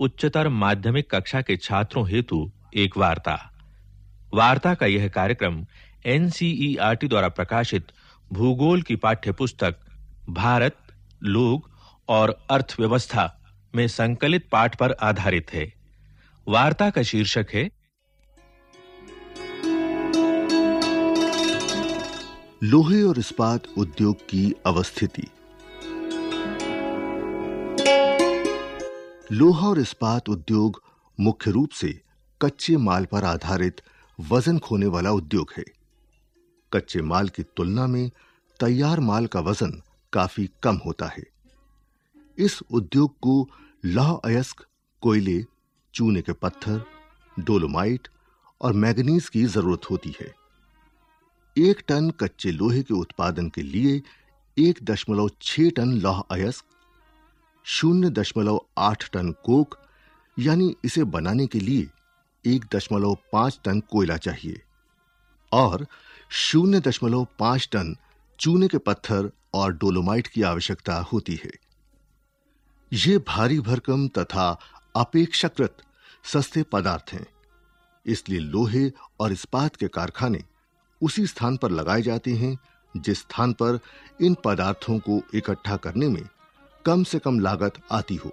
उच्चतर माध्यमिक कक्षा के छात्रों हेतु एक वार्ता। वार्ता का यह कार्यक्रम एनसीईआरटी द्वारा प्रकाशित भूगोल की पाठ्य पुस्तक भारत, लोग और अर्थव्यवस्था में संकलित पाठ पर आधारित है। वार्ता का शीर्षक है, लोहे और इस्पात उद्योग की अवस्थिति। लोहा और इस्पात उद्योग मुख्य रूप से कच्चे माल पर आधारित वज़न खोने वाला उद्योग है। कच्चे माल की तुलना में तैयार माल का वज़न काफ़ी कम होता है। इस उद्योग को लौह अयस्क, कोयले, चूने के पत्थर, डोलोमाइट और मैग्नीज की ज़रूरत होती है। एक टन कच्चे लोहे के उत्पादन के लिए एक दशमलव छह टन लौह अयस्क शून्य दशमलव आठ टन कोक, यानी इसे बनाने के लिए एक दशमलव पाँच टन कोयला चाहिए, और शून्य दशमलव पाँच टन चूने के पत्थर और डोलोमाइट की आवश्यकता होती है। ये भारी भरकम तथा अपेक्षाकृत सस्ते पदार्थ हैं, इसलिए लोहे और इस्पात के कारखाने उसी स्थान पर लगाए जाते हैं, जिस स्थान पर इन पदार्थों को इकट्ठा करने में कम से कम लागत आती हो।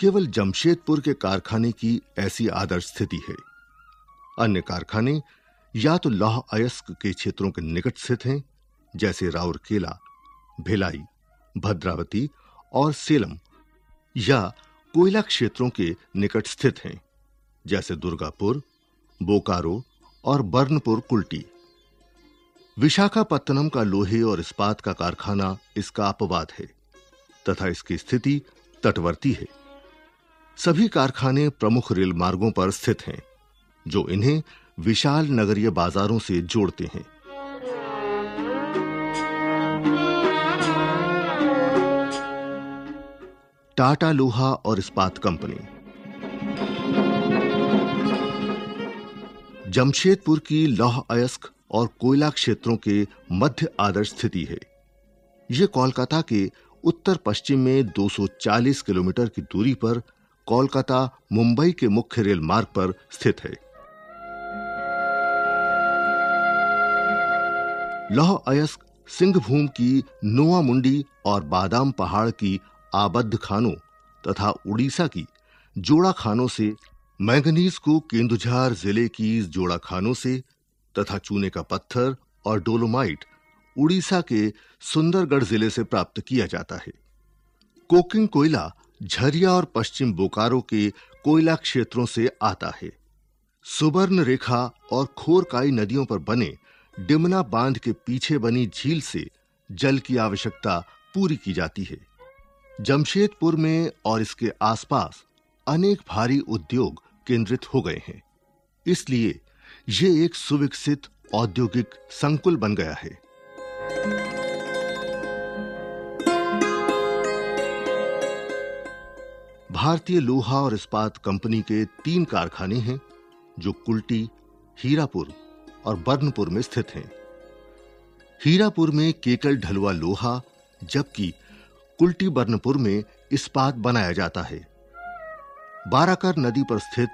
केवल जमशेदपुर के कारखाने की ऐसी आदर्श स्थिति है। अन्य कारखाने या तो लौह अयस्क के क्षेत्रों के निकट स्थित हैं, जैसे राउरकेला, भिलाई, भद्रावती और सेलम, या कोयला क्षेत्रों के निकट स्थित हैं, जैसे दुर्गापुर, बोकारो और बर्नपुर कुल्टी। विशाखापत्तनम का लोहे और इस्पात का कारखाना इसका अपवाद है। तथा इसकी स्थिति तटवर्ती है। सभी कारखाने प्रमुख रेल मार्गों पर स्थित हैं, जो इन्हें विशाल नगरीय बाजारों से जोड़ते हैं। टाटा लोहा और इस्पात कंपनी। जमशेदपुर की लौह अयस्क और कोयला क्षेत्रों के मध्य आदर्श स्थिति है। यह कोलकाता के उत्तर पश्चिम में 240 किलोमीटर की दूरी पर कोलकाता मुंबई के मुख्य रेल मार्ग पर स्थित है। लौह अयस्क सिंहभूम की नोआ मुंडी और बादाम पहाड़ की आबद्ध खानों तथा उड़ीसा की जोड़ा खानों से मैंगनीज को केंदुझार ज़िले की जोड़ा खानों से तथा चूने का पत्थर और डोलोमाइट उड़ीसा के सुंदरगढ़ ज़िले से प्राप्त किया जाता है। कोकिंग कोयला झरिया और पश्चिम बोकारो के कोयला क्षेत्रों से आता है। सुवर्ण रेखा और खोरकाई नदियों पर बने डिमना बाँध के पीछे बनी झील से जल की आवश्यकता पूरी की जाती है। जमशेदपुर में और इसके आसपास अनेक भारी उद्योग केंद्रित हो गए हैं। इसलिए यह एक सुविकसित औद्योगिक संकुल बन गया है। भारतीय लोहा और इस्पात कंपनी के तीन कारखाने हैं, जो कुल्टी, हीरापुर और बर्नपुर में स्थित हैं। हीरापुर में केकल ढलुआ लोहा, जबकि कुल्टी बर्नपुर में इस्पात बनाया जाता है। बाराकर नदी पर स्थित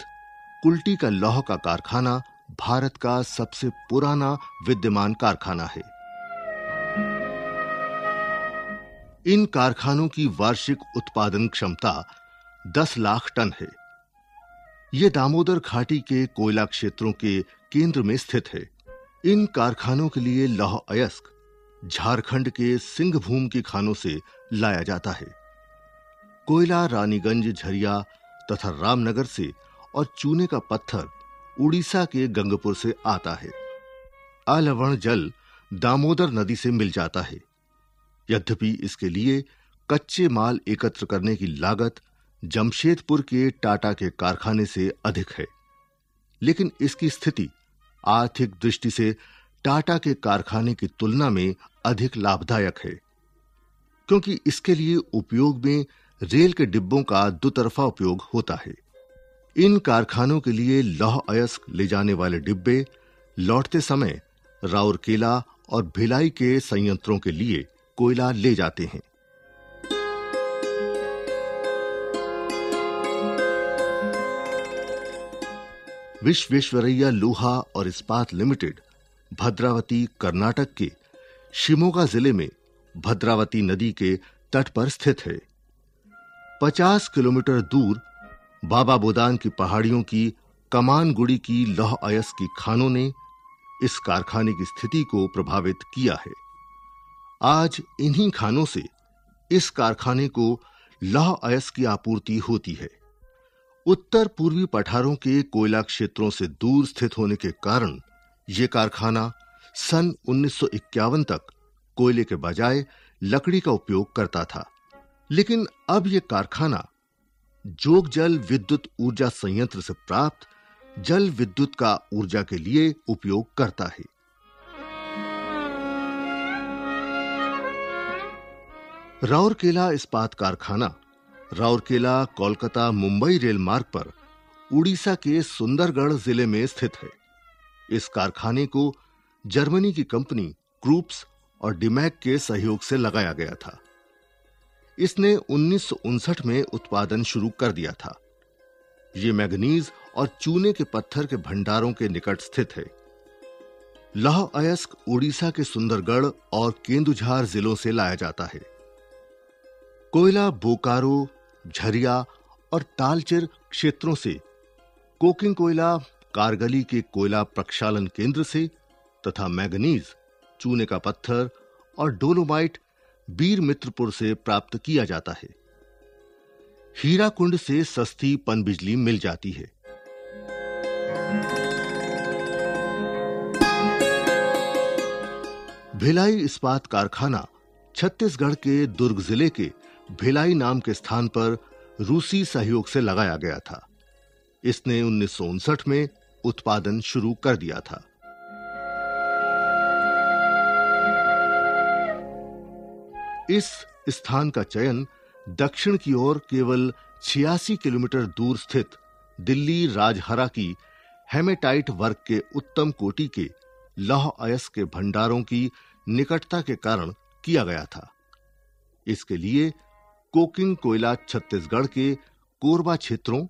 कुल्टी का लौह का कारखाना भारत का सबसे पुराना विद्यमान कारखाना है। इन कारखानों की वार्षिक उत्पादन क्षमता 10 लाख टन है। यह दामोदर घाटी के कोयला क्षेत्रों के केंद्र में स्थित है। इन कारखानों के लिए लौह अयस्क झारखंड के सिंहभूम की खानों से लाया जाता है। कोयला, रानीगंज, झरिया तथा रामनगर से और चूने का पत्थर उड़ीसा के गंगपुर से आता है। अलवण जल दामोदर नदी से मिल जाता है। यद्यपि इसके लिए कच्चे माल एकत्र करने की लागत जमशेदपुर के टाटा के कारखाने से अधिक है। लेकिन इसकी स्थिति आर्थिक दृष्टि से टाटा के कारखाने की तुलना में अधिक लाभदायक है, क्योंकि इसके लिए उपयोग में रेल के डिब्बों का दुतरफा उपयोग होता है। इन कारखानों के लिए लौह अयस्क ले जाने वाले डिब्बे लौटते समय राउरकेला और भिलाई के संयंत्रों के लिए कोयला ले जाते हैं। विश्वेश्वरैया लोहा और इस्पात लिमिटेड, भद्रावती, कर्नाटक के शिमोगा ज़िले में भद्रावती नदी के तट पर स्थित है। 50 किलोमीटर दूर बाबा बोदान की पहाड़ियों की कमानगुड़ी की लौह अयस की खानों ने इस कारखाने की स्थिति को प्रभावित किया है। आज इन्हीं खानों से इस कारखाने को लौह अयस की आपूर्ति होती है। उत्तर पूर्वी पठारों के कोयला क्षेत्रों से दूर स्थित होने के कारण यह कारखाना सन 1951 तक कोयले के बजाय लकड़ी का उपयोग करता था। लेकिन अब यह कारखाना जोग जल विद्युत ऊर्जा संयंत्र से प्राप्त जल विद्युत का ऊर्जा के लिए उपयोग करता है। राउरकेला इस्पात कारखाना राउरकेला, कोलकाता, मुंबई रेल मार्ग पर उड़ीसा के सुंदरगढ़ ज़िले में स्थित है। इस कारखाने को जर्मनी की कंपनी क्रूप्स और डिमैक के सहयोग से लगाया गया था। इसने उन्नीस में उत्पादन शुरू कर दिया था। ये मैग्नीज और चूने के पत्थर के भंडारों के निकट स्थित है। लौह अयस्क उड़ीसा के सुंदरगढ़ और केंदुझार जिलों से लाया जाता है। कोयला बोकारो झरिया और तालचेर क्षेत्रों से, कोकिंग कोयला, कारगली के कोयला प्रक्षालन केंद्र से, तथा मैग्नीज, चूने का पत्थर और डोलोमाइट बीर मित्रपुर से प्राप्त किया जाता है। हीरा कुंड से सस्ती पनबिजली मिल जाती है। भिलाई इस्पात कारखाना छत्तीसगढ़ के दुर्ग ज़िले के भिलाई नाम के स्थान पर रूसी सहयोग से लगाया गया था। इसने उन्नीस में उत्पादन शुरू कर दिया था। इस स्थान का चयन दक्षिण की ओर केवल 86 किलोमीटर दूर स्थित दिल्ली राजहरा की हेमेटाइट वर्ग के उत्तम कोटि के लौह अयस के भंडारों की निकटता के कारण किया गया था। इसके लिए कोकिंग कोयला छत्तीसगढ़ के कोरबा क्षेत्रों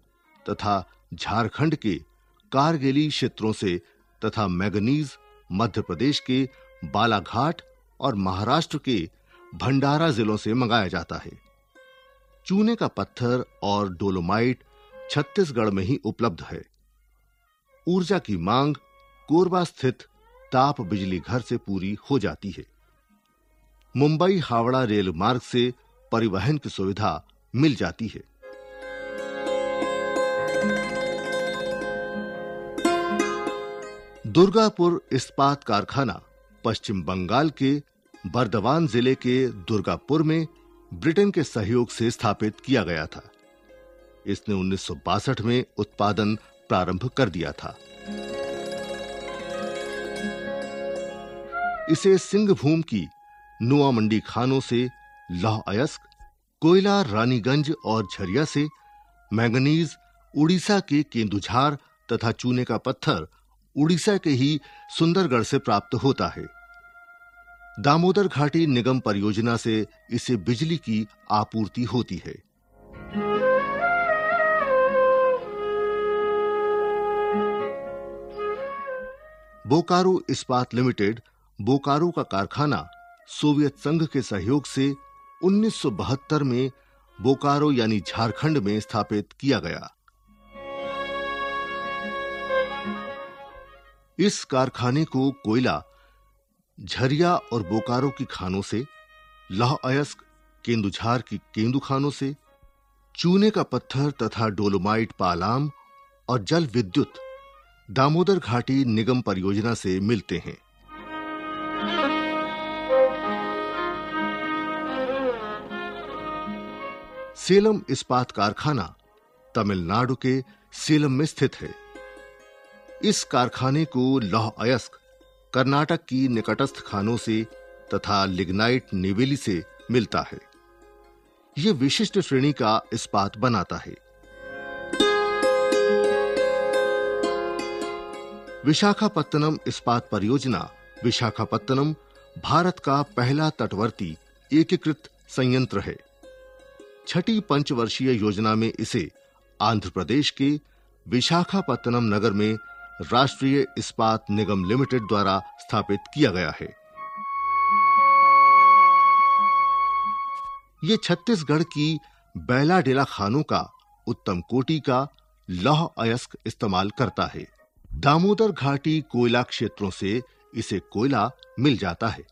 तथा झारखंड के कारगिली क्षेत्रों से तथा मैगनीज मध्य प्रदेश के बालाघाट और महाराष्ट्र के भंडारा जिलों से मंगाया जाता है। चूने का पत्थर और डोलोमाइट छत्तीसगढ़ में ही उपलब्ध है। ऊर्जा की मांग कोरबा स्थित ताप बिजली घर से पूरी हो जाती है। मुंबई हावड़ा रेल मार्ग से परिवहन की सुविधा मिल जाती है। दुर्गापुर इस्पात कारखाना पश्चिम बंगाल के बर्दवान ज़िले के दुर्गापुर में ब्रिटेन के सहयोग से स्थापित किया गया था। इसने उन्नीस सौ बासठ में उत्पादन प्रारंभ कर दिया था। इसे सिंहभूम की नुआ मंडी खानों से लौह अयस्क, कोयला, रानीगंज और झरिया से मैंगनीज, उड़ीसा के केंदुझार तथा चूने का पत्थर उड़ीसा के ही सुंदरगढ़ से प्राप्त होता है। दामोदर घाटी निगम परियोजना से इसे बिजली की आपूर्ति होती है। बोकारो इस्पात लिमिटेड, बोकारो का कारखाना सोवियत संघ के सहयोग से 1972 में बोकारो यानी झारखंड में स्थापित किया गया। इस कारखाने को कोयला, झरिया और बोकारो की खानों से, लौह अयस्क, केंदुझार की केंदु खानों से, चूने का पत्थर तथा डोलोमाइट पालाम और जल विद्युत दामोदर घाटी निगम परियोजना से मिलते हैं। सेलम इस्पात कारखाना तमिलनाडु के सेलम में स्थित है। इस कारखाने को लौह अयस्क, कर्नाटक की निकटस्थ खानों से तथा लिग्नाइट निवेली से मिलता है। यह विशिष्ट श्रेणी का इस्पात बनाता है। विशाखापत्तनम इस्पात परियोजना, विशाखापत्तनम भारत का पहला तटवर्ती एकीकृत संयंत्र है। छठी पंचवर्षीय योजना में इसे आंध्र प्रदेश के विशाखापत्तनम नगर में राष्ट्रीय इस्पात निगम लिमिटेड द्वारा स्थापित किया गया है। ये छत्तीसगढ़ की बैला डेला खानों का, उत्तम कोटि का लौह अयस्क इस्तेमाल करता है। दामोदर घाटी कोयला क्षेत्रों से इसे कोयला मिल जाता है।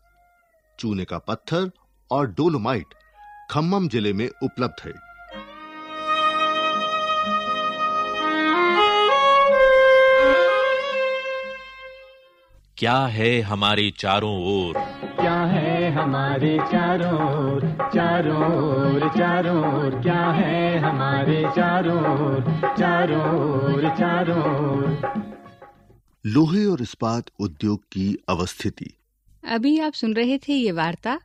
चूने का पत्थर और डोलोमाइट खम्मम ज़िले में उपलब्ध है। क्या है हमारे चारों ओर? क्या है हमारे चारों ओर? चारों ओर चारों ओर। क्या है हमारे चारों ओर? चारों ओर चारों ओर। लोहे और इस्पात उद्योग की अवस्थिति। अभी आप सुन रहे थे ये वार्ता।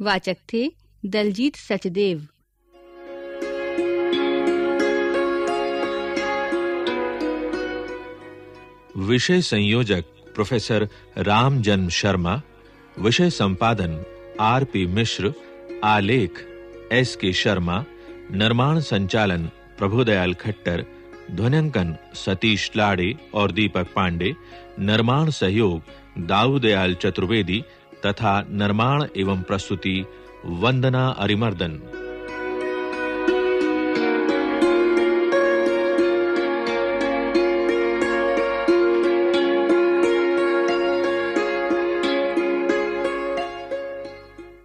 वाचक थे दलजीत सचदेव। विषय संयोजक प्रोफेसर राम जन्म शर्मा, विषय संपादन आर पी मिश्र, आलेख एस के शर्मा, निर्माण संचालन प्रभुदयाल खट्टर, ध्वनिंकन सतीश लाड़े और दीपक पांडे, निर्माण सहयोग दाऊदयाल चतुर्वेदी तथा निर्माण एवं प्रस्तुति वंदना अरिमर्दन।